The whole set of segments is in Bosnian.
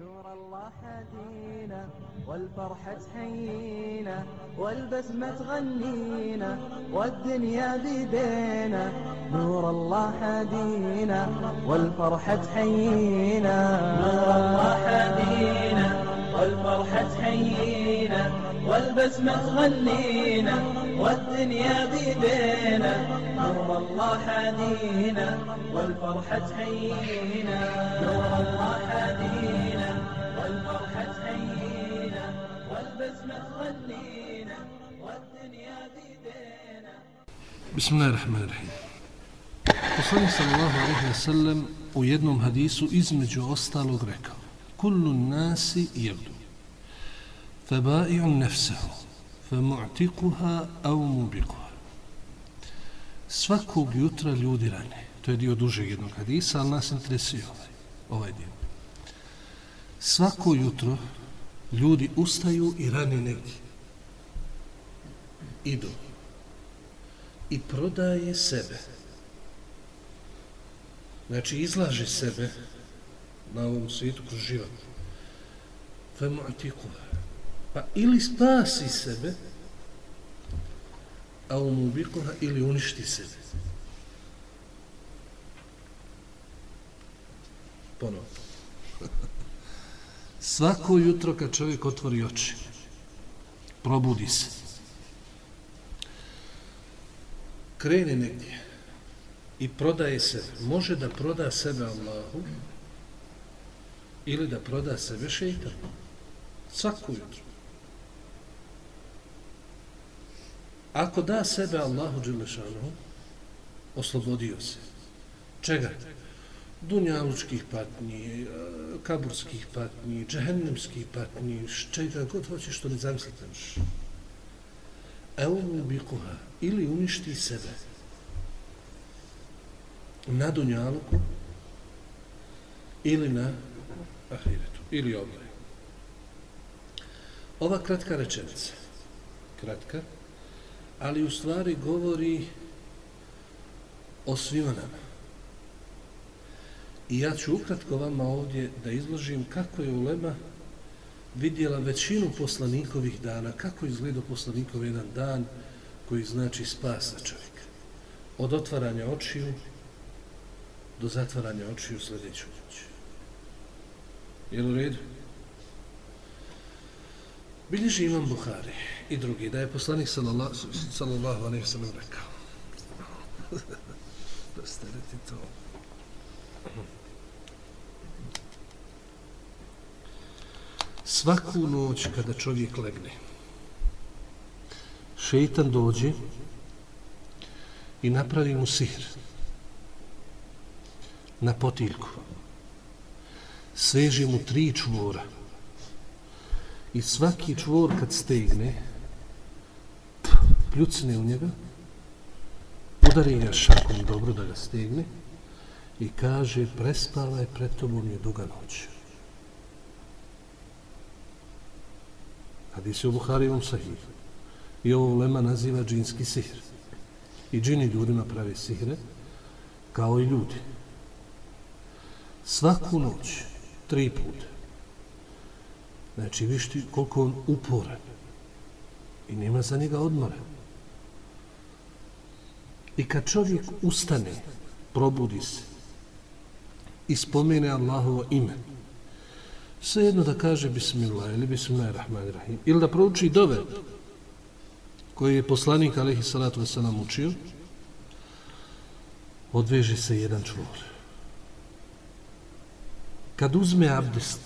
نور الله هدينا والفرحة تحيينا والبسمة تغنينا والدنيا بيدينا. نور الله هدينا والفرحة تحيينا. نور الله هدينا والفرحة تحيينا والبسمة تغنينا والدنيا بيدينا. نور الله هدينا والفرحة تحيينا. نور الله هدينا Bismillahirrahmanirrahim. Poslani sallallahu alaihi wa sallam u jednom hadisu između ostalog rekao Kullu nasi yabdu. Fabai'u nefsehu Famu'tikuha au mubikuha Svakog jutra ljudi rane To je dio duže jednog hadisa, ali nas interesuje ovaj, ovaj dio. Svako jutro ljudi ustaju i rane negdje. Idu. I prodaje sebe. Znači, izlaže sebe na ovom svijetu kroz život. Femu atikuha. Pa ili spasi sebe, a umubikuha ili uništi sebe. Ponovo. Svako jutro kad čovjek otvori oči, probudi se, krene negdje i prodaje se, može da proda sebe Allahu ili da proda sebe šeitanu. Svako jutro. Ako da sebe Allahu Đelešanu, oslobodio se. Čega? Dunjalučkih patnji, e, kaburskih patnji, džehennemskih patnji, čega god hoćeš što ne zamislite možeš. Evo mu ili uništi sebe na Dunjaluku ili na Ahiretu, ili oboje. Ova kratka rečenica, kratka, ali u stvari govori o svima nama. I ja ću ukratko vama ovdje da izložim kako je Ulema vidjela većinu poslanikovih dana, kako izgleda poslanikov jedan dan koji znači spas za čovjeka. Od otvaranja očiju do zatvaranja očiju sljedeću noć. Jel u redu? Bilježi imam Buhari i drugi, da je poslanik sallallahu, sallallahu alaihi sallam rekao. da ste to. Svaku noć kada čovjek legne, šeitan dođe i napravi mu sihr na potiljku. Sveže mu tri čvora. I svaki čvor kad stegne, pljucne u njega, udari ga šakom dobro da ga stegne i kaže prespala je pred tobom je duga noć. Hadis je u Buharivom sahih. I ovo Lema naziva džinski sihr. I džini ljudima pravi sihre, kao i ljudi. Svaku noć, tri puta. Znači, višti koliko on uporan. I nema za njega odmora. I kad čovjek ustane, probudi se i spomene Allahovo ime, Svejedno da kaže Bismillah ili Bismillahirrahmanirrahim. Ili da prouči dove koji je poslanik alaihi salatu wasalam učio odveže se jedan čvor. Kad uzme abdest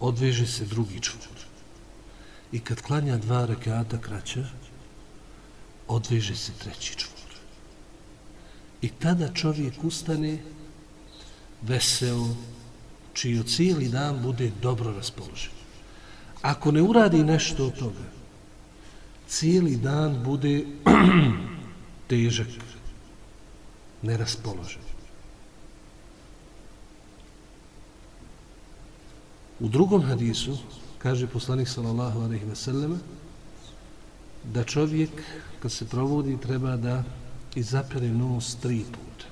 odveže se drugi čvor. I kad klanja dva rekata kraća odveže se treći čvor. I tada čovjek ustane vesel, čiji cijeli dan bude dobro raspoložen. Ako ne uradi nešto od toga, cijeli dan bude težak, neraspoložen. U drugom hadisu kaže poslanik sallallahu alejhi ve selleme da čovjek kad se provodi treba da izapere nos tri puta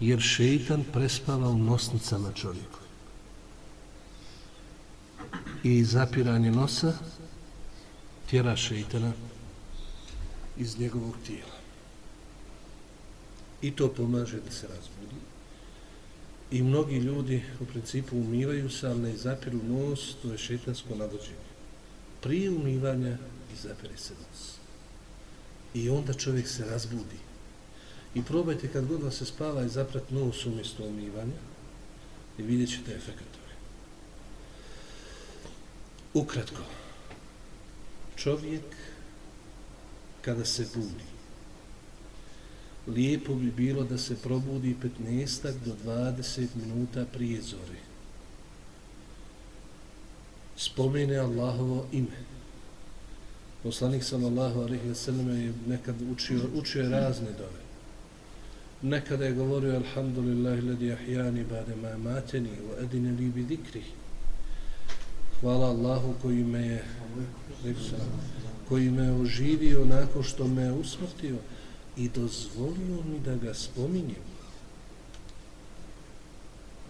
jer šeitan prespava u nosnicama čovjeku. I zapiranje nosa tjera šeitana iz njegovog tijela. I to pomaže da se razbudi. I mnogi ljudi u principu umivaju se, ali ne zapiru nos, to je šetansko navođenje. Prije umivanja zapere se nos. I onda čovjek se razbudi. I probajte kad god se spava i zaprat nos umjesto umivanja i vidjet ćete efekt toga. Ukratko, čovjek kada se budi, lijepo bi bilo da se probudi 15 do 20 minuta prije zore. Spomene Allahovo ime. Poslanik sallallahu alejhi ve sellem je nekad učio učio razne dove. Nekada je govorio alhamdulillahi alladhi ahijani bade ma matani wa adina li bi dhikri. Hvala Allahu koji me je koji me oživio nakon što me usmrtio i dozvolio mi da ga spominjem.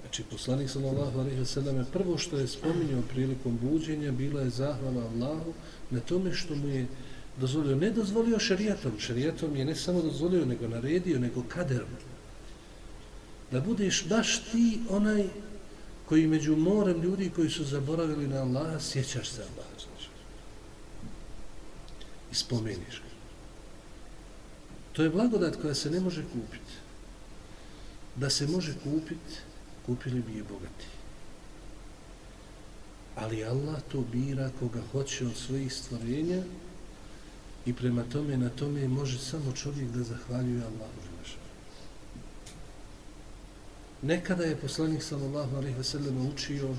Znači, poslanik sallallahu alaihi wa sallam prvo što je spominjao prilikom buđenja bila je zahvala Allahu na tome što mu je dozvolio, ne dozvolio šarijatom, šarijatom je ne samo dozvolio, nego naredio, nego kaderom. Da budeš baš ti onaj koji među morem ljudi koji su zaboravili na Allaha, sjećaš se Allaha. I spomeniš ga. To je blagodat koja se ne može kupiti. Da se može kupiti, kupili bi je bogati. Ali Allah to bira koga hoće od svojih stvorenja i prema tome na tome može samo čovjek da zahvaljuje Allahu Nekada je poslanik sallallahu alaihi ve sellem učio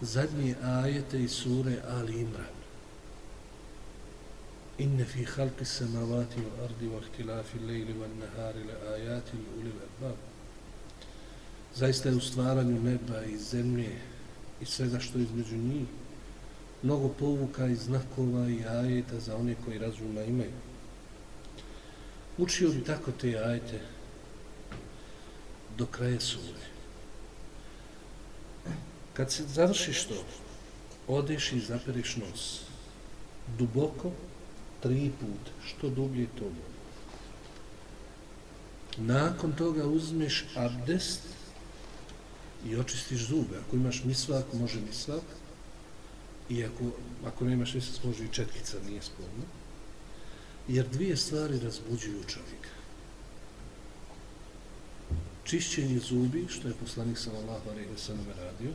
zadnje ajete iz sure Ali Imran. Inne fi halki samavati wal ardi wa ihtilafi lejli wal nahari la ajati li ulil albab. Zaista je u stvaranju neba i zemlje i svega što je između njih mnogo povuka i znakova i ajeta za one koji razuma imaju. Učio bi tako te ajete do kraja sure. Kad se završiš to, odeš i zapereš nos. Duboko, tri put, što dublje to bude. Nakon toga uzmeš abdest i očistiš zube. Ako imaš misvak, može misvak. I ako, ako nemaš misvak, može i četkica, nije spolno. Jer dvije stvari razbuđuju čovjeka čišćenje zubi, što je poslanik sallallahu alejhi ve sellem radio,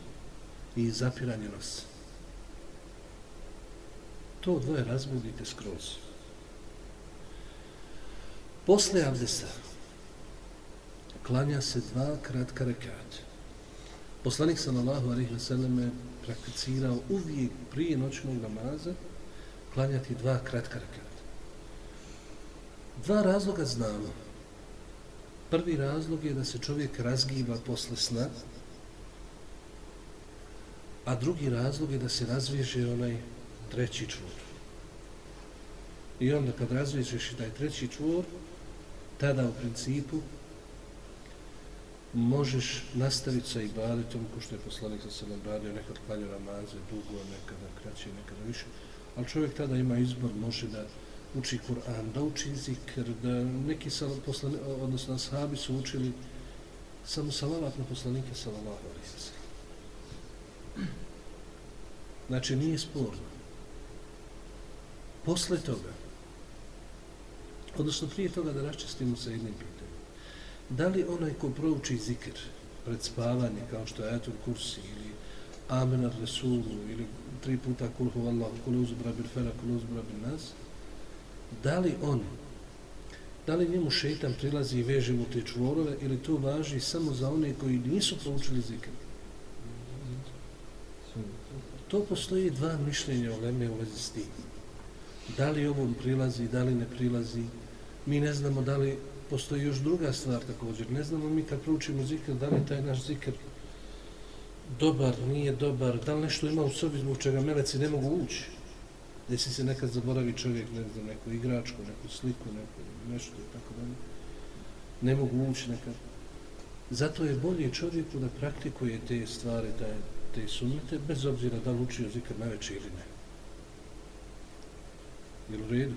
i zapiranje nosa. To dvoje razbudite skroz. Posle abdesa klanja se dva kratka rekata. Poslanik sallallahu alejhi ve sellem prakticirao uvijek prije noćnog namaza klanjati dva kratka rekata. Dva razloga znamo. Prvi razlog je da se čovjek razgiba posle sna, a drugi razlog je da se razviježe onaj treći čvor. I onda kad razviježeš i taj treći čvor, tada u principu možeš nastaviti sa ibadetom, ko što je poslanik sa sebom radio, nekad klanju namaze, dugo, nekada kraće, nekada više. Ali čovjek tada ima izbor, može da uči Kur'an, da uči zikr, da neki sal, poslani, odnosno ashabi su učili samo salavat na poslanike sallallahu alaihi wa Znači nije sporno. Posle toga, odnosno prije toga da raščistimo sa jednim pitanjem, da li onaj ko prouči zikr pred spavanje, kao što je Atul Kursi ili Amen ar Resulu ili tri puta kulhu Allahu, kulu uzbra bil fera, kulu uzbra bil nas, da li on, da li njemu šeitan prilazi i veže mu te čvorove ili to važi samo za one koji nisu proučili zikr? To postoji dva mišljenja o Leme u vezi s tim. Da li ovom prilazi, da li ne prilazi. Mi ne znamo da li postoji još druga stvar također. Ne znamo mi kad proučimo zikr, da li taj naš zikr dobar, nije dobar, da li nešto ima u sobi zbog čega meleci ne mogu ući desi se nekad zaboravi čovjek, ne znam, neku igračku, neku sliku, neku nešto i tako dalje. Ne mogu ući nekad. Zato je bolje čovjeku da praktikuje te stvari, da te sunnete, bez obzira da li učio zikr na večer ili ne. Jel u redu?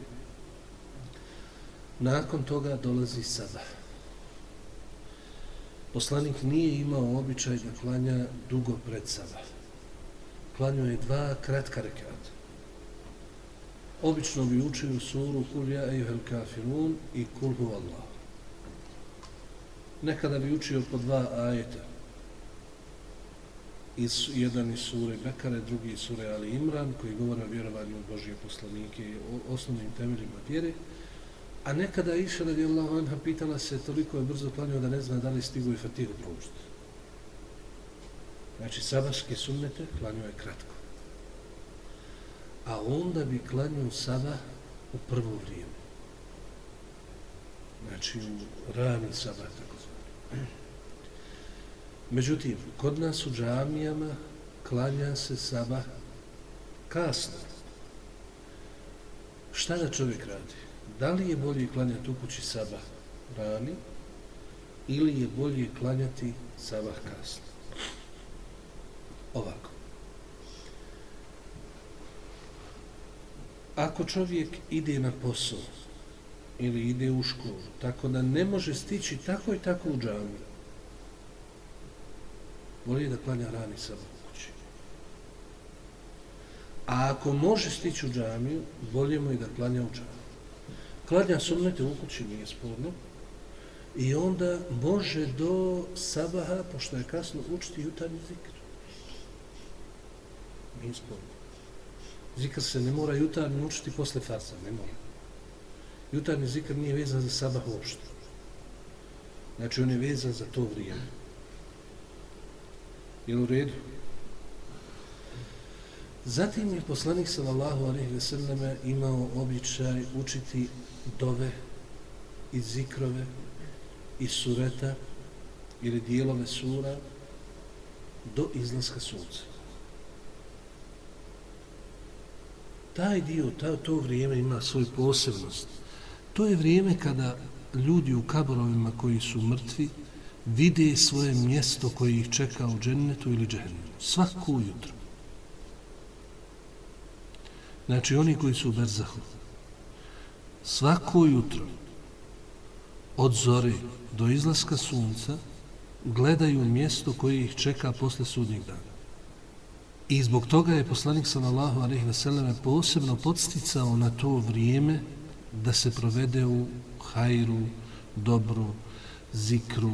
Nakon toga dolazi sabah. Poslanik nije imao običaj da klanja dugo pred sabah. Klanio je dva kratka rekata. Obično bi učio suru Kul ja ejuhel kafirun i Kul hu Allah. Nekada bi učio po dva ajeta. Iz, jedan iz sure Bekare, drugi iz sure Ali Imran, koji govore o vjerovanju u Božije poslanike i osnovnim temeljima vjere. A nekada je iša radi Allahu anha pitala se toliko je brzo klanio da ne zna da li stigu i fatihu proučiti. Znači, sabaške sunnete klanio je kratko. A onda bi klanio sada u prvo vrijeme. Znači, u rani sabah, tako zvani. Međutim, kod nas u džamijama klanja se sabah kasno. Šta da čovjek radi? Da li je bolje klanjati u kući sabah rani ili je bolje klanjati sabah kasno. Ovako. Ako čovjek ide na posao ili ide u školu, tako da ne može stići tako i tako u džami, bolje da klanja rani sabah u kući. A ako može stići u džamiju, bolje mu je da klanja u džamiju klanja sunnete u kući nije sporno i onda može do sabaha, pošto je kasno, učiti jutarnji zikr. Nije sporno. Zikr se ne mora jutarnji učiti posle farza, ne mora. Jutarnji zikr nije vezan za sabah uopšte. Znači on je vezan za to vrijeme. Je u redu? Zatim je poslanik sallallahu alejhi ve selleme imao običaj učiti dove i zikrove i sureta ili dijelove sura do izlaska sunca. Taj dio, ta, to vrijeme ima svoju posebnost. To je vrijeme kada ljudi u kaborovima koji su mrtvi vide svoje mjesto koje ih čeka u džennetu ili džennetu. Svaku jutro. Znači oni koji su u Berzahu, svako jutro od zore do izlaska sunca gledaju mjesto koje ih čeka posle sudnjeg dana. I zbog toga je poslanik sallallahu alejhi ve selleme posebno podsticao na to vrijeme da se provede u hajru, dobru, zikru,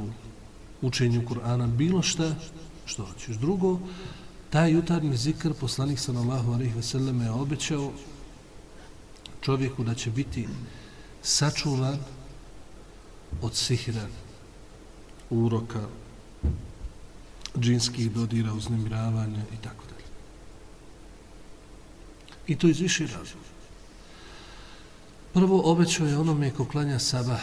učenju Kur'ana, bilo šta što hoćeš. Drugo, taj jutarnji zikr poslanik sallallahu alejhi ve selleme je obećao čovjeku da će biti sačuvan od sihra, uroka, džinskih dodira, uznemiravanja i tako dalje. I to iz više razloga. Prvo obećao je onome ko klanja sabah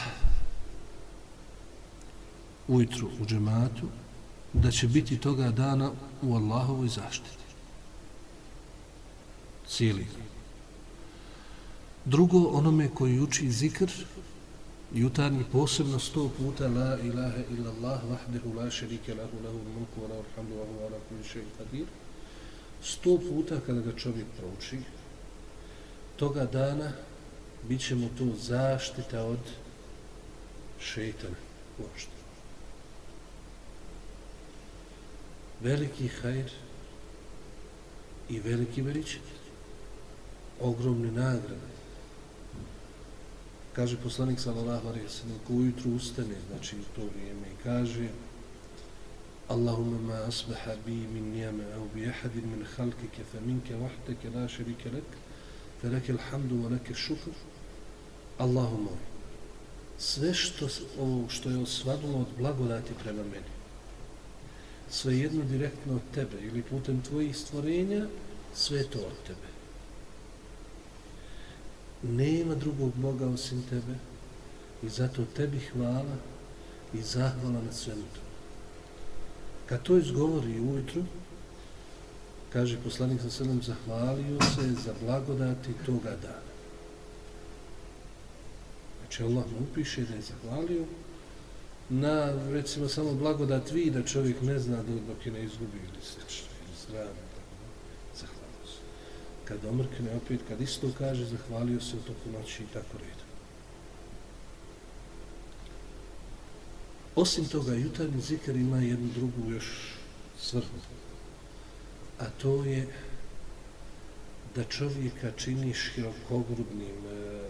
ujutru u džematu, da će biti toga dana u Allahovoj zaštiti. Cijeli dan. Drugo, onome koji uči zikr, jutarnji posebno sto puta la ilaha illa Allah vahdehu la šerike lahu lahu mulku wa lahu alhamdu wa lahu ala kulli šeji qadir. Sto puta kada ga čovjek prouči, toga dana bit će mu to zaštita od šeitana uopšte. Veliki hajr i veliki veličit. Ogromne nagrade kaže poslanik sallallahu alejhi ve sellem ko ujutru ustane znači to vrijeme i kaže Allahumma ma asbaha bi min niyama aw bi ahadin min khalqika fa minka wahdaka la sharika lak falaka alhamdu wa laka shukr. Allahumma sve što ovo što je osvanulo od blagodati prema meni sve jedno direktno od tebe ili putem tvojih stvorenja sve to od tebe nema drugog Boga osim tebe i zato tebi hvala i zahvala na svemu to. Kad to izgovori ujutru, kaže poslanik sa sredom, zahvalio se za blagodati toga dana. Znači Allah mu upiše da je zahvalio na, recimo, samo blagodat vi da čovjek ne zna dok, dok je ne izgubi ili slično, ili zdravlje, tako da, zahvalio se. Kad omrkne opet, kad isto kaže, zahvalio se u toku noći i tako redu. Osim toga, jutarnji zikar ima jednu drugu još svrhu. A to je da čovjeka činiš širokogrudnim, e,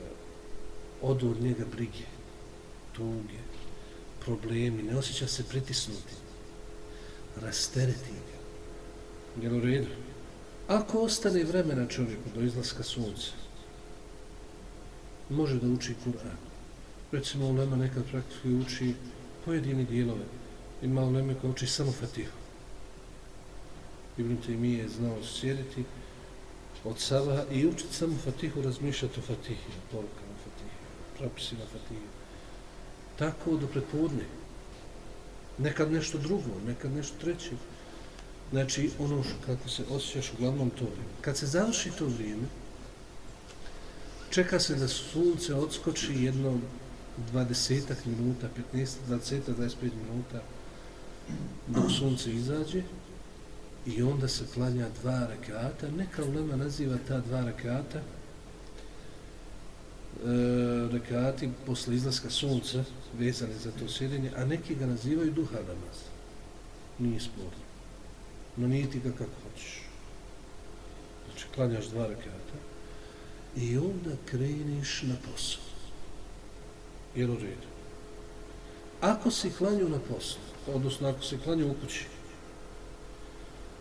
odu od njega brige, tuge, problemi, ne osjeća se pritisnuti, rastereti ga. Jel u redu? Ako ostane vremena čovjeku do izlaska sunca, može da uči Kur'an. Recimo, u Lema nekad praktički uči pojedini dijelove. Ima u Leme koja uči samo Fatihu. Ibn Taymi je znao sjediti od Savaha i učiti samo Fatihu, razmišljati o Fatihi, o porukama Fatihi, propisima Fatihi. Tako do predpodne. Nekad nešto drugo, nekad nešto treće. Znači, ono š, kako se osjećaš uglavnom to vrijeme. Kad se završi to vrijeme, čeka se da sunce odskoči jedno 20 minuta, 15, 20, 25 minuta dok sunce izađe i onda se klanja dva rekata. Neka ulema naziva ta dva rekata e, rekati posle izlaska sunca vezane za to sjedenje, a neki ga nazivaju duha namaz. Nije sporno. No nije ti ga kako hoćeš. Znači, klanjaš dva rekata i onda kreniš na posao. Jel u redu? Ako si klanju na poslu, odnosno ako si klanju u kući,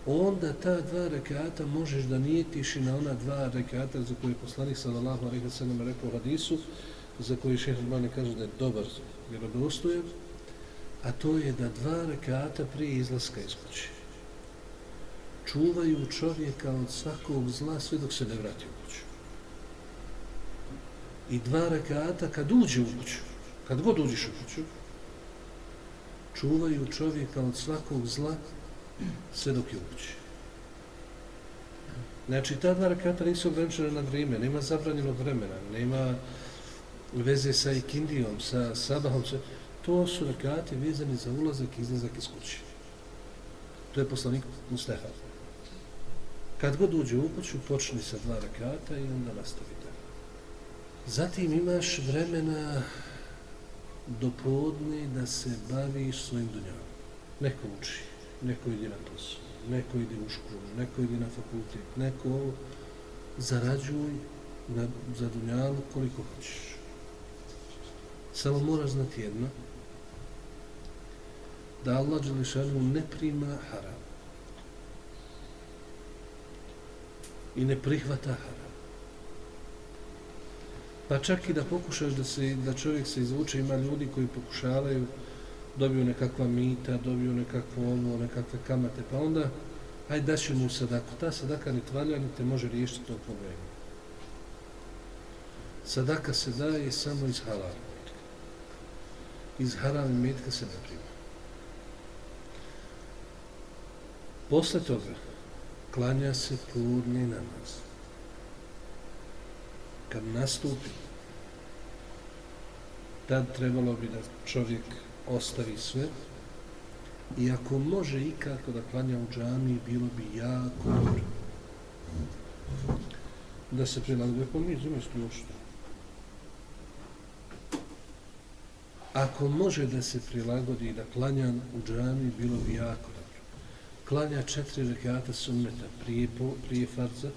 onda ta dva rekata možeš da nijetiš i na ona dva rekata za koje je poslanik sallallahu alaihi sallam rekao hadisu, za koji šehr Albani kaže da je dobar, vjerodostojan, a to je da dva rekata prije izlaska iz kuće čuvaju čovjeka od svakog zla sve dok se ne vrati u kuću. I dva rekata kad uđe u kuću, kad god uđeš u kuću, čuvaju čovjeka od svakog zla sve dok je u kući. Znači, ta dva rekata nisu ograničena na vrijeme, nema zabranjenog vremena, nema veze sa ikindijom, sa sabahom, sa... to su rekati vezani za ulazak i izlazak iz kuće. To je poslanik Mustafa. Kad god uđe u kuću, počni sa dva rekata i onda nastavi dalje. Zatim imaš vremena do podne da se baviš svojim dunjavom. Neko uči, neko ide na posao, neko ide u školu, neko ide na fakultet, neko zarađuj na, za dunjavu koliko hoćeš. Samo moraš znati jedno, da Allah Đelešanu ne prima haram i ne prihvata haram. Pa čak i da pokušaš da, se, da čovjek se izvuče, ima ljudi koji pokušavaju, dobiju nekakva mita, dobiju nekakvo ovo, nekakve kamate, pa onda, aj da će mu sadaku. Ta sadaka ni tvalja, ni te može riješiti to problem. Sadaka se daje samo iz halala. Iz halala metka se ne prima. Posle toga, klanja se podni namaz kad nastupi, tad trebalo bi da čovjek ostavi sve i ako može ikako da klanja u džami, bilo bi jako dobro. Da se prilaguje, pa mi zime sključno. Ako može da se prilagodi da klanja u džami, bilo bi jako dobro. Klanja četiri rekata sunneta prije, prije farza,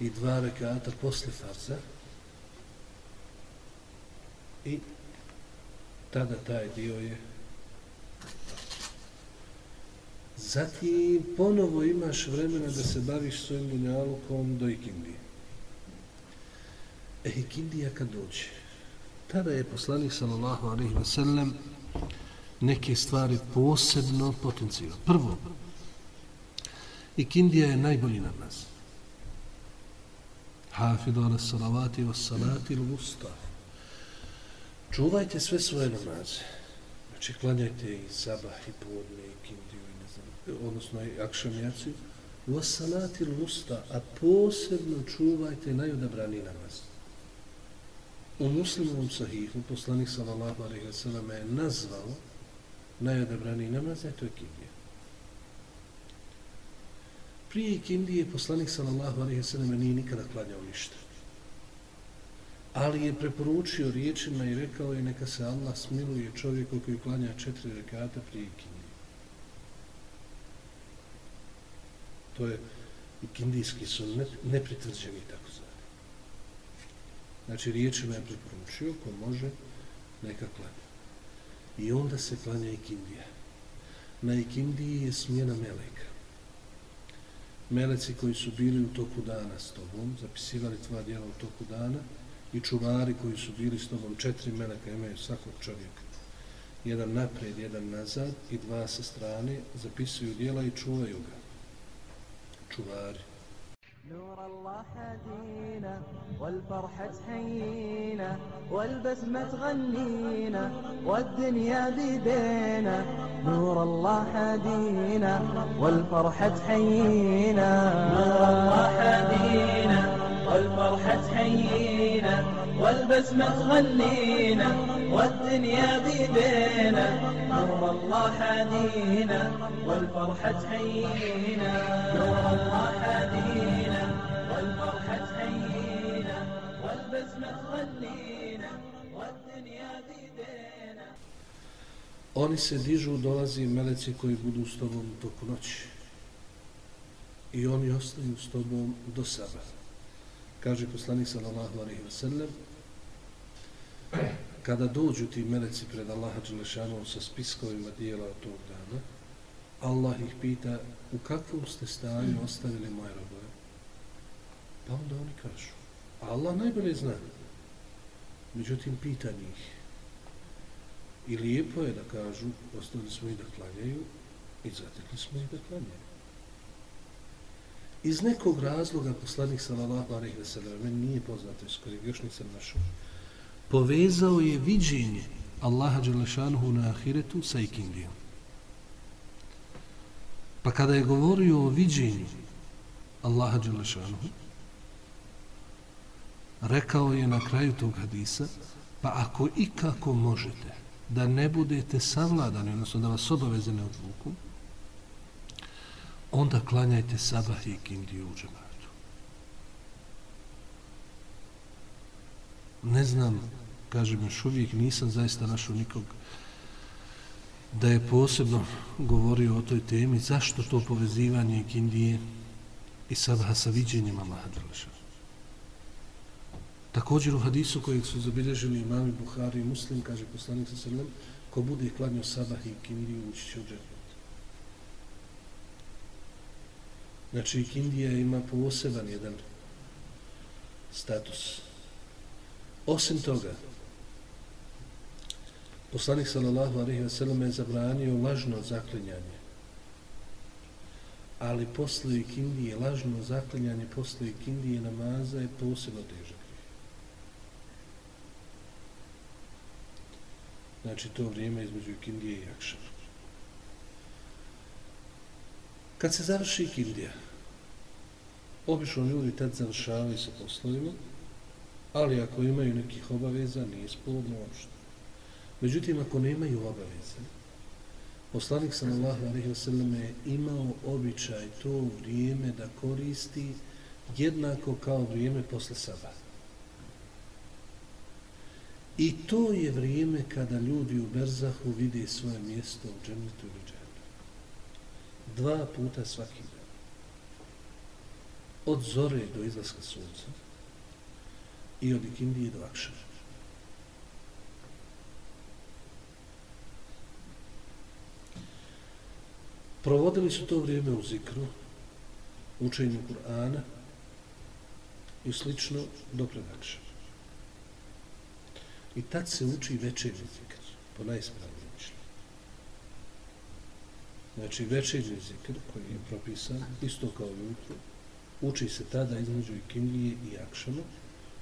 i dva rekata posle farza. I tada taj dio je. Zatim ponovo imaš vremena da se baviš svojim dunjalukom do ikindije. E ikindija kad dođe. Tada je poslanik sallallahu alaihi ve sellem neke stvari posebno potencijal prvo ikindija je najbolji namaz hafidu ala salavati wa salati il usta. Čuvajte sve svoje namaze. Znači, klanjajte i sabah, i podne, i kindiju, i ne znam, odnosno i akšamjaciju. Wa salati il usta, a posebno čuvajte najodabrani namaz. U muslimovom sahihu poslanik sallallahu alaihi wa sallam je nazvao najodabrani namaz, to je kindija. Prije kindije poslanik sallallahu alaihi sallam nije nikada klanjao ništa. Ali je preporučio riječima i rekao je neka se Allah smiluje čovjeku koji klanja četiri rekata prije kindije. To je i kindijski sunnet nepritvrđeni tako zvani. Znači riječima je preporučio ko može neka klanja. I onda se klanja i kindija. Na ikindiji je smjena meleka. Meleci koji su bili u toku dana s tobom, zapisivali tvoja djela u toku dana, i čuvari koji su bili s tobom, četiri meleka imaju svakog čovjeka. Jedan napred, jedan nazad i dva sa strane, zapisuju djela i čuvaju ga. Čuvari. نور الله هدينا والفرحة تحيينا والبسمة تغنينا والدنيا بيدينا نور الله هدينا والفرحة تحيينا نور الله هدينا والفرحة تحيينا والبسمة تغنينا والدنيا بيدينا نور الله هدينا والفرحة تحيينا نور الله هدينا والفرحة تحيينا والبسمة تغنينا والدنيا بيدينا Oni se dižu, dolazi meleci koji budu s tobom toku noći. I oni ostaju s tobom do sabah. Kaže poslanik sallallahu alejhi ve sellem kada dođu ti meleci pred Allaha dželešanom sa spiskovima dijela tog dana, Allah ih pita u kakvom ste stanju ostavili moje robove. Pa onda oni kažu, Allah najbolje zna. Međutim, pita njih. I lijepo je da kažu, ostali smo i da klanjaju i zatekli smo i da klanjaju. Iz nekog razloga poslanik sallallahu alejhi ve sellem meni nije poznato iz kojeg još nisam našao. Povezao je viđenje Allaha dželešanuhu na ahiretu sa ikindijom. Pa kada je govorio o viđenju Allaha dželešanuhu, rekao je na kraju tog hadisa, pa ako ikako možete da ne budete savladani, odnosno da vas obaveze ne odvuku, onda klanjajte sabah i kindiju u džematu. Ne znam, kažem još uvijek, nisam zaista našao nikog da je posebno govorio o toj temi, zašto to povezivanje kindije i sabaha sa viđenjem Allaha Đelešana. Također u hadisu kojeg su zabilježili imami Buhari i Muslim, kaže poslanik sa srlem, ko bude klanio sabah i kindiju, ući će u džematu. Znači, Indija ima poseban jedan status. Osim toga, poslanik sallallahu alaihi wa sallam je zabranio lažno zaklinjanje. Ali posle Indije, lažno zaklinjanje posle Indije namaza je posebno težak. Znači, to vrijeme između Kindije i Akšana. Kad se završi kindija, obično ljudi tad završavaju sa poslovima, ali ako imaju nekih obaveza, nije spolno uopšte. Međutim, ako nemaju obaveze, poslanik sallallahu alaihi wa sallam je imao običaj to vrijeme da koristi jednako kao vrijeme posle sabata. I to je vrijeme kada ljudi u Berzahu vide svoje mjesto u džemnetu ili džemnetu dva puta svaki dan. Od zore do izlaska sunca i od ikindije do akšara. Provodili su to vrijeme u zikru, učenju Kur'ana i slično do predakšara. I tad se uči večernji zikr, po najispravnijim. Znači večernji zikr koji je propisan, isto kao jutro, uči se tada između ikindije i akšama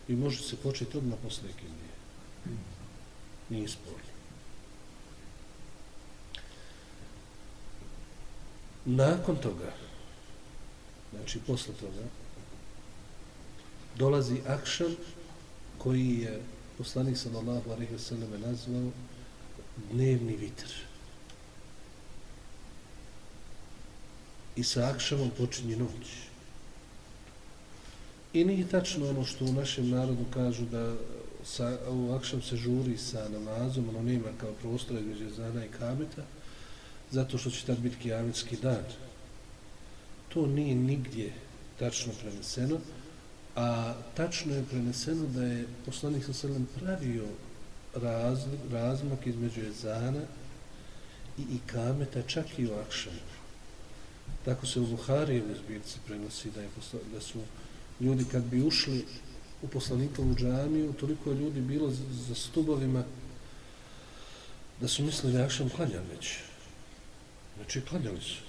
i može se početi odmah posle ikindije. Nije sporno. Nakon toga, znači posle toga, dolazi akšan koji je poslanik sallallahu alejhi ve selleme nazvao dnevni vitr. I sa akšamom počinje noć. I nije tačno ono što u našem narodu kažu da sa, u akšam se žuri sa namazom, ono nema kao prostora između zana i kameta, zato što će tad biti kijametski dan. To nije nigdje tačno preneseno, a tačno je preneseno da je poslanik sa selem pravio raz, razmak između jezana i ikameta čak i u akšanu. Tako se u Buharijevoj zbirci prenosi da, je, da su ljudi kad bi ušli u poslanikovu džamiju, toliko je ljudi bilo za stubovima da su mislili da akšan klanjan već. Znači, klanjali su.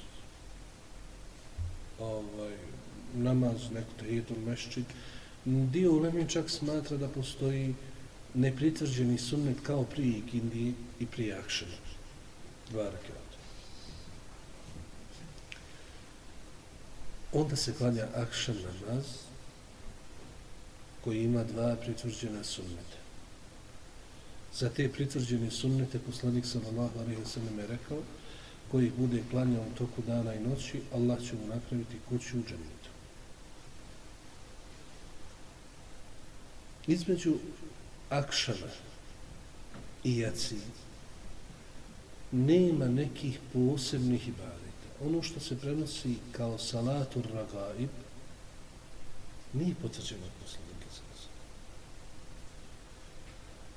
Ovaj, namaz, neko tehijetul mešćid. Dio Ulemin čak smatra da postoji nepritvrđeni sunnet kao prije ikindi i prije akšana. Dva rakijata. Onda se klanja akšan namaz koji ima dva pritvrđena sunneta. Za te pritvrđene sunnete poslanik sallallahu alejhi ve sellem je rekao koji ih bude klanjao u toku dana i noći, Allah će mu napraviti kuću u džennetu. Između akšama i jaci nema nekih posebnih ibadeta. Ono što se prenosi kao salatur ragaib nije potvrđeno poslanika.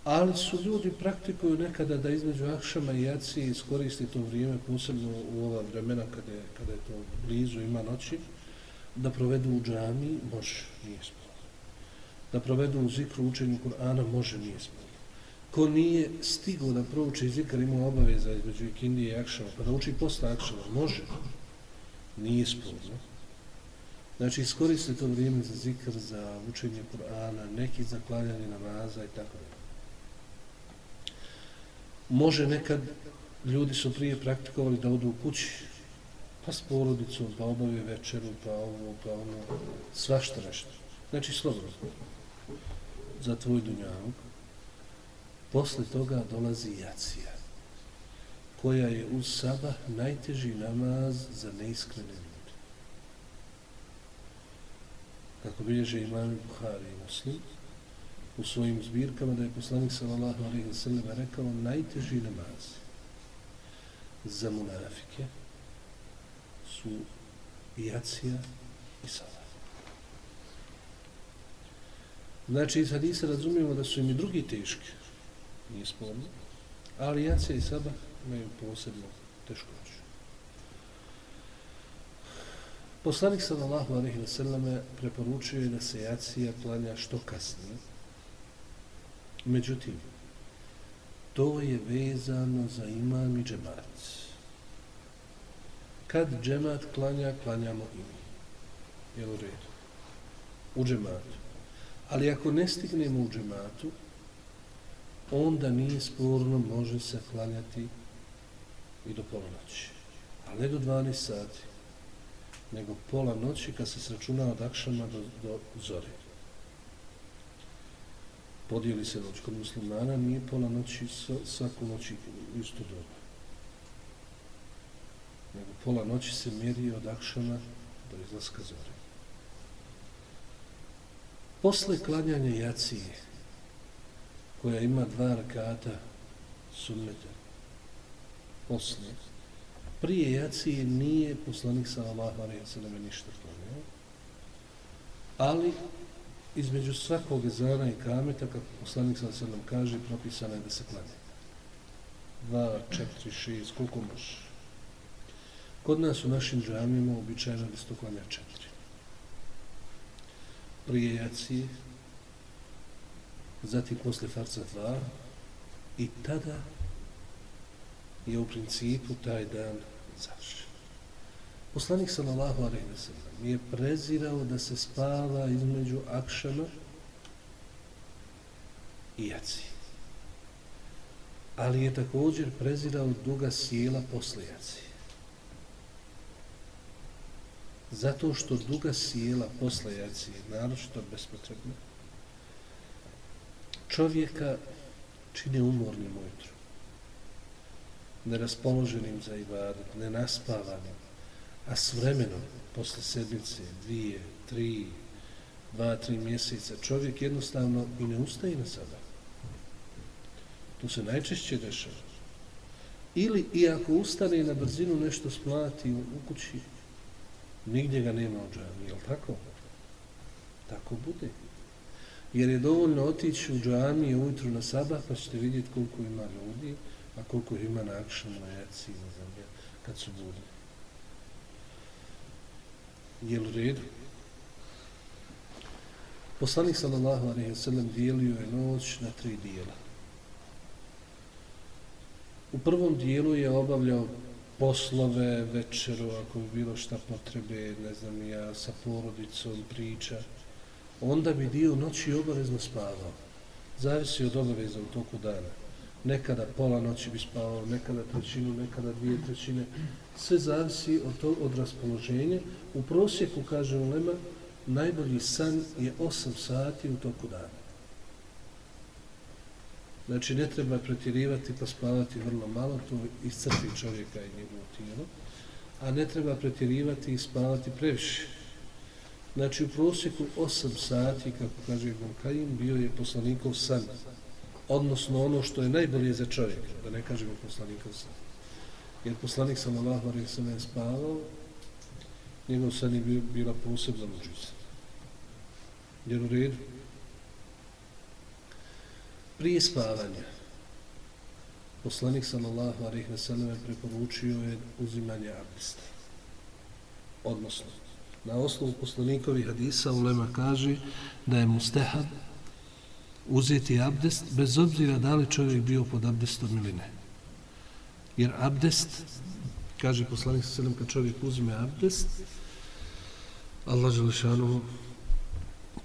Ali su ljudi praktikuju nekada da između akšama i jaci iskoristi to vrijeme, posebno u ova vremena kada je, kada je to blizu, ima noći, da provedu u džami, može, nije spod. Da provedu u zikru učenju Kur'ana, može, nije sporo. Ko nije stigao da prouči zikr, ima obaveza između ikindije i Akšava, pa da uči posle Akšava, može, nije sporno. Znači, iskoristite to vrijeme za zikr, za učenje Kur'ana, neki za klanjanje namaza i tako da može nekad ljudi su prije praktikovali da odu u kući pa s porodicom, pa obave večeru, pa ovo, pa ono, svašta nešto. Znači, slobodno. Za tvoj dunjavog. Posle toga dolazi jacija, koja je uz sabah najteži namaz za neiskrene ljude. Kako bilježe imam Buhari i Muslim, u svojim zbirkama da je poslanik sallallahu alejhi ve sellem rekao najteži namaz za munafike su jacija i salat. Znači, iz hadisa razumijemo da su im i drugi teški, nije sporno, ali jacija i sabah imaju posebno teškoću. Poslanik sallallahu alejhi ve preporučio preporučuje da se jacija planja što kasnije, Međutim, to je vezano za imam i džemat. Kad džemat klanja, klanjamo i mi. Jel u redu? U džematu. Ali ako ne stignemo u džematu, onda nije sporno, može se klanjati i do pola noći. Ali ne do 12 sati, nego pola noći kad se sračuna od akšama do, do zore podijeli se noć kod muslimana, nije pola noći svaku noć isto dobro. Nego pola noći se mjeri od akšama do izlaska zore. Posle klanjanja jacije, koja ima dva rakata sunneta, posle, prije jacije nije poslanik sa Allah, ali ja se ne ništa klanjao, ali između svakog ezana i kameta, kako poslanik sa sallam kaže, propisano je da se klanje. Dva, četiri, šest, koliko može. Kod nas u našim džamijama običajno da se to klanja četiri. Prije jacije, zatim posle farca dva i tada je u principu taj dan završen. Poslanik sallallahu alejhi ve sellem je prezirao da se spava između akšama i jaci. Ali je također prezirao duga sjela posle jacije. Zato što duga sjela posle jacije, naročito bespotrebna. čovjeka čine umornim ujutru. Neraspoloženim za ibadet, nenaspavanim, a s vremenom, posle sedmice, dvije, tri, dva, tri mjeseca, čovjek jednostavno i ne ustaje na sada. To se najčešće dešava. Ili, iako ustane na brzinu nešto splati u kući, nigdje ga nema u džami, je tako? Tako bude. Jer je dovoljno otići u džami ujutru na sabah, pa ćete vidjeti koliko ima ljudi, a koliko ima na akšanu, na jaci, na zemlje, kad su budi. Je li redu? Poslanik sallallahu alaihi wa sallam dijelio je noć na tri dijela. U prvom dijelu je obavljao poslove, večeru, ako bi bilo šta potrebe, ne znam ja, sa porodicom, priča. Onda bi dio noći obavezno spavao. Zavisi od obaveza u toku dana. Nekada pola noći bi spavao, nekada trećinu, nekada dvije trećine. Sve zavisi od, to, od raspoloženja. U prosjeku, kaže Ulema, najbolji san je 8 sati u toku dana. Znači, ne treba pretjerivati pa spavati vrlo malo, to iscrpi čovjeka i njegovo tijelo, a ne treba pretjerivati i spavati previše. Znači, u prosjeku 8 sati, kako kaže Ibn Kajim, bio je poslanikov san, odnosno ono što je najbolje za čovjeka, da ne kažemo poslanikov san. Jer poslanik sam Allah varim se ne spavao, njegov san je bio, bila posebna muđica. Jer u redu, prije spavanja poslanik sallallahu alejhi ve sellem preporučio je uzimanje abdesta. Odnosno, na osnovu poslanikovih hadisa ulema kaže da je mustehab uzeti abdest bez obzira da li čovjek bio pod abdestom ili ne. Jer abdest, kaže poslanik sallallahu alejhi ve kad čovjek uzme abdest, Allah dželle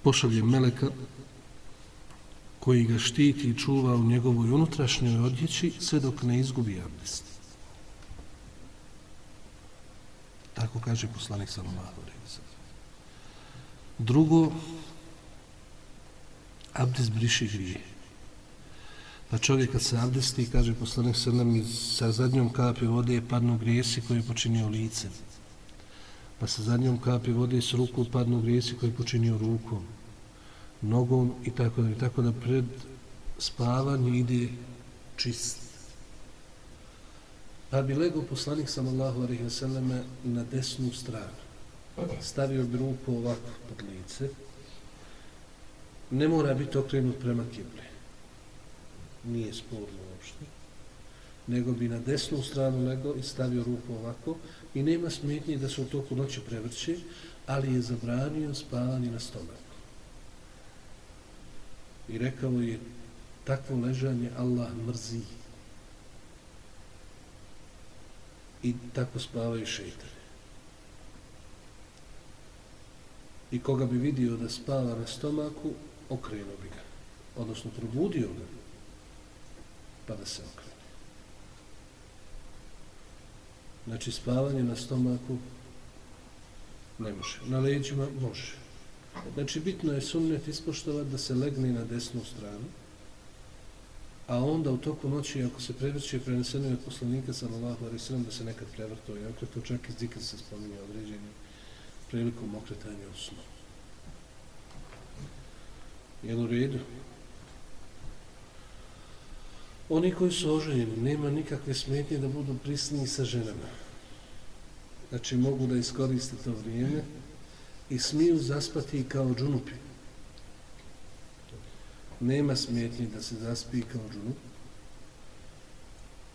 pošalje meleka koji ga štiti i čuva u njegovoj unutrašnjoj odjeći sve dok ne izgubi abdest. Tako kaže poslanik Salomahov Drugo, abdest briši grije. Pa čovjek kad se abdesti, kaže poslanik Salomahov, sa zadnjom kapi vode padnu grijesi koji je počinio licem. Pa sa zadnjom kapi vode s ruku padnu grijesi koji je počinio rukom nogom i tako da tako da pred spavanje ide čist. Pa bi lego poslanik sallallahu alejhi ve selleme na desnu stranu. Stavio bi ruku ovako pod lice. Ne mora biti okrenut prema kibli. Nije sporno uopšte. Nego bi na desnu stranu lego i stavio ruku ovako i nema smetnje da se u toku noći prevrće, ali je zabranio spavanje na stomaku i rekao je takvo ležanje Allah mrzi i tako spavaju šeitane. I koga bi vidio da spava na stomaku, okrenuo bi ga. Odnosno, probudio ga, pa da se okrene. Znači, spavanje na stomaku ne može. Na leđima može. Znači, bitno je sunnet ispoštovati da se legne na desnu stranu, a onda u toku noći, ako se prevrće preneseno od poslanika sallallahu alaihi sallam, da se nekad prevrto i okreto, čak i zikr se spominje određeni prilikom okretanja u snu. Jel u redu? Oni koji su oženjeni, nema nikakve smetnje da budu prisniji sa ženama. Znači, mogu da iskoriste to vrijeme, i smiju zaspati kao džunupi. Nema smetnje da se zaspi kao džunup,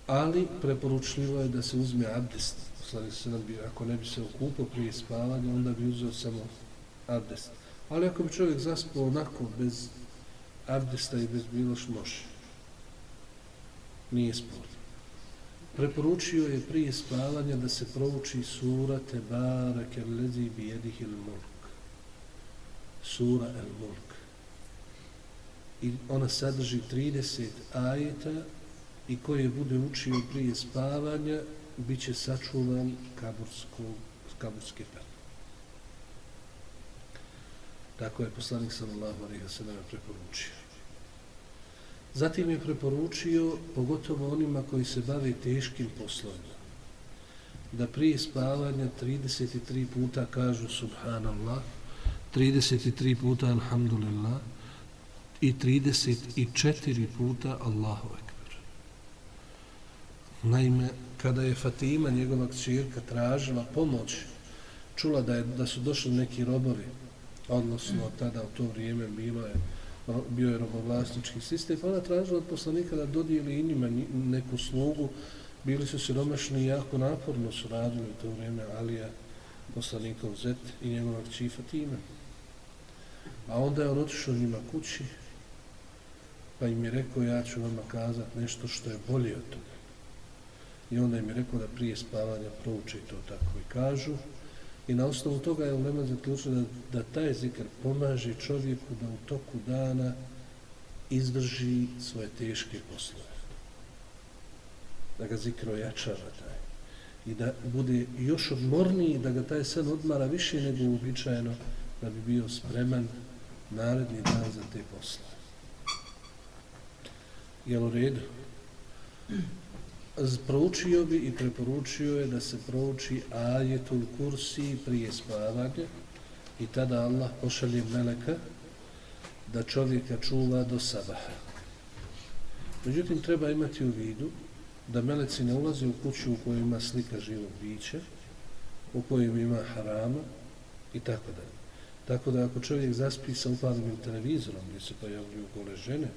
ali preporučljivo je da se uzme abdest. Slavi se nam bi, ako ne bi se okupao prije spavanja, onda bi uzeo samo abdest. Ali ako bi čovjek zaspao onako, bez abdesta i bez bilo što može, nije sport. Preporučio je prije spavanja da se prouči sura Tebarak el-lezi bijedih il-mulk. Sura el-mulk. I ona sadrži 30 ajeta i koje bude učio prije spavanja, bit će sačuvan kaburske pet. Tako je poslanik sallallahu alaihi wa sallam preporučio. Zatim je preporučio, pogotovo onima koji se bave teškim poslovima, da prije spavanja 33 puta kažu Subhanallah, 33 puta Alhamdulillah i 34 puta Allahu Ekber. Naime, kada je Fatima, njegova kćerka, tražila pomoć, čula da, je, da su došli neki robovi, odnosno tada u to vrijeme bilo je Pa bio je robovlasnički sistem, pa ona tražila od poslanika da dodijeli i njima neku slugu, bili su siromašni i jako naporno su radili u to vrijeme Alija, poslanikov Zet i njegova kći Fatima. A onda je on otišao njima kući, pa im je rekao, ja ću vama kazat nešto što je bolje od toga. I onda im je rekao da prije spavanja prouče to tako i kažu, I na osnovu toga je Ulema zaključila da, da taj zikr pomaže čovjeku da u toku dana izdrži svoje teške poslove. Da ga zikr ojačava taj. I da bude još odmorniji, da ga taj sen odmara više nego uobičajeno, da bi bio spreman naredni dan za te poslove. Jel u redu? Proučio bi i preporučio je da se prouči ajetul kursi prije spavanja i tada Allah pošalje meleka da čovjeka čuva do sabaha. Međutim, treba imati u vidu da meleci ne ulaze u kuću u kojoj ima slika živog bića, u kojoj ima harama i tako da. Tako da ako čovjek zaspi sa upadnim televizorom gdje se pojavljuju gole žene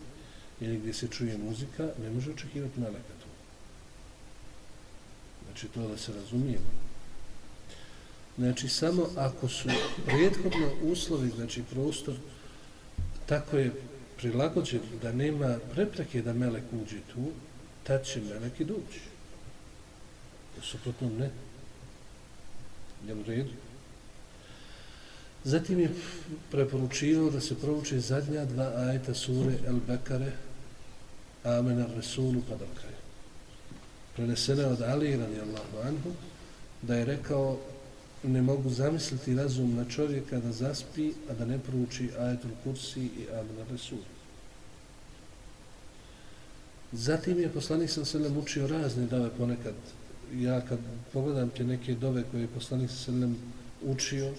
ili gdje se čuje muzika, ne može očekivati meleka. Znači to da se razumijemo. Znači samo ako su prethodno uslovi, znači prostor, tako je prilagođen da nema prepreke da melek uđe tu, tad će melek i doći. Suprotno ne. Jel u redu? Zatim je preporučivao da se prouče zadnja dva ajeta sure El Bekare, Amen al Resulu, pa do kraja prenesene od Ali radijallahu anhu da je rekao ne mogu zamisliti razum na čovjeka da zaspi, a da ne prouči ajetul kursi i amna resul. Zatim je poslanik sam selem učio razne dove ponekad. Ja kad pogledam te neke dove koje je poslanik sam selem učio,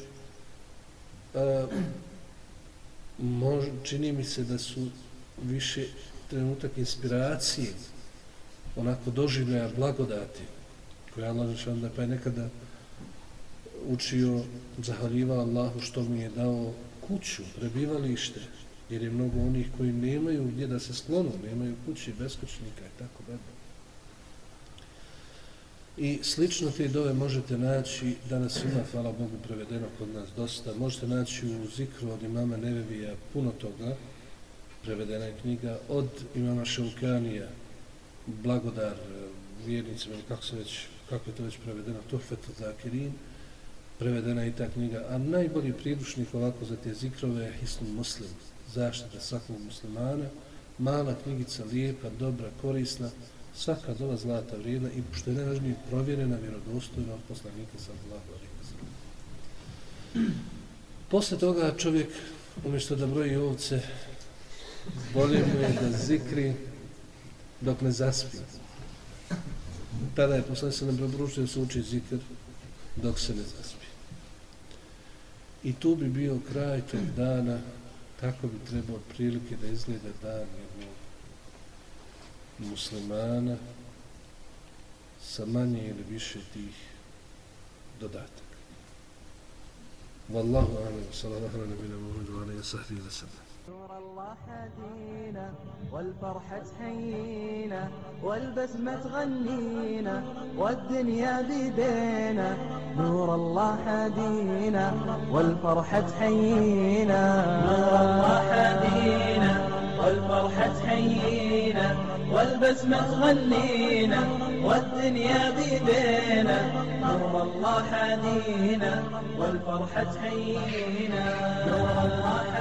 a, mož, čini mi se da su više trenutak inspiracije onako doživljaja blagodati koje Allah Žešan da pa je nekada učio zahvaljivao Allahu što mi je dao kuću, prebivalište jer je mnogo onih koji nemaju gdje da se sklonu, nemaju kući, beskućnika i tako dalje. I slično te dove možete naći, danas ima, hvala Bogu, prevedeno kod nas dosta, možete naći u zikru od imama Nevevija puno toga, prevedena je knjiga, od imama Šaukanija, blagodar eh, vjernicima, ili kako, se već, kako je to već prevedeno, Tuhfet Zakirin, prevedena je i ta knjiga, a najbolji pridušnik ovako za te zikrove je Hisnu Muslim, zaštita svakog muslimana, mala knjigica, lijepa, dobra, korisna, svaka dola zlata vrijedna i što je najvažnije provjerena, vjerodostojna od poslanika sa Allahu Posle toga čovjek, umjesto da broji ovce, bolje mu je da zikri dok ne zaspi. Tada je posle se nam preporučio da se uči zikr dok se ne zaspi. I tu bi bio kraj tog dana, tako bi trebao prilike da izgleda dan jednog muslimana sa manje ili više tih dodataka. Wallahu a'lam, sallallahu alaihi wa sallam, wa alaihi wa sallam. نور الله حدينا والفرحة تحيينا والبسمة تغنينا والدنيا بيدينا. نور الله حدينا والفرحة تحيينا. نور الله حدينا والفرحة تحيينا والبسمة تغنينا والدنيا بيدينا. نور الله حدينا والفرحة تحيينا. نور الله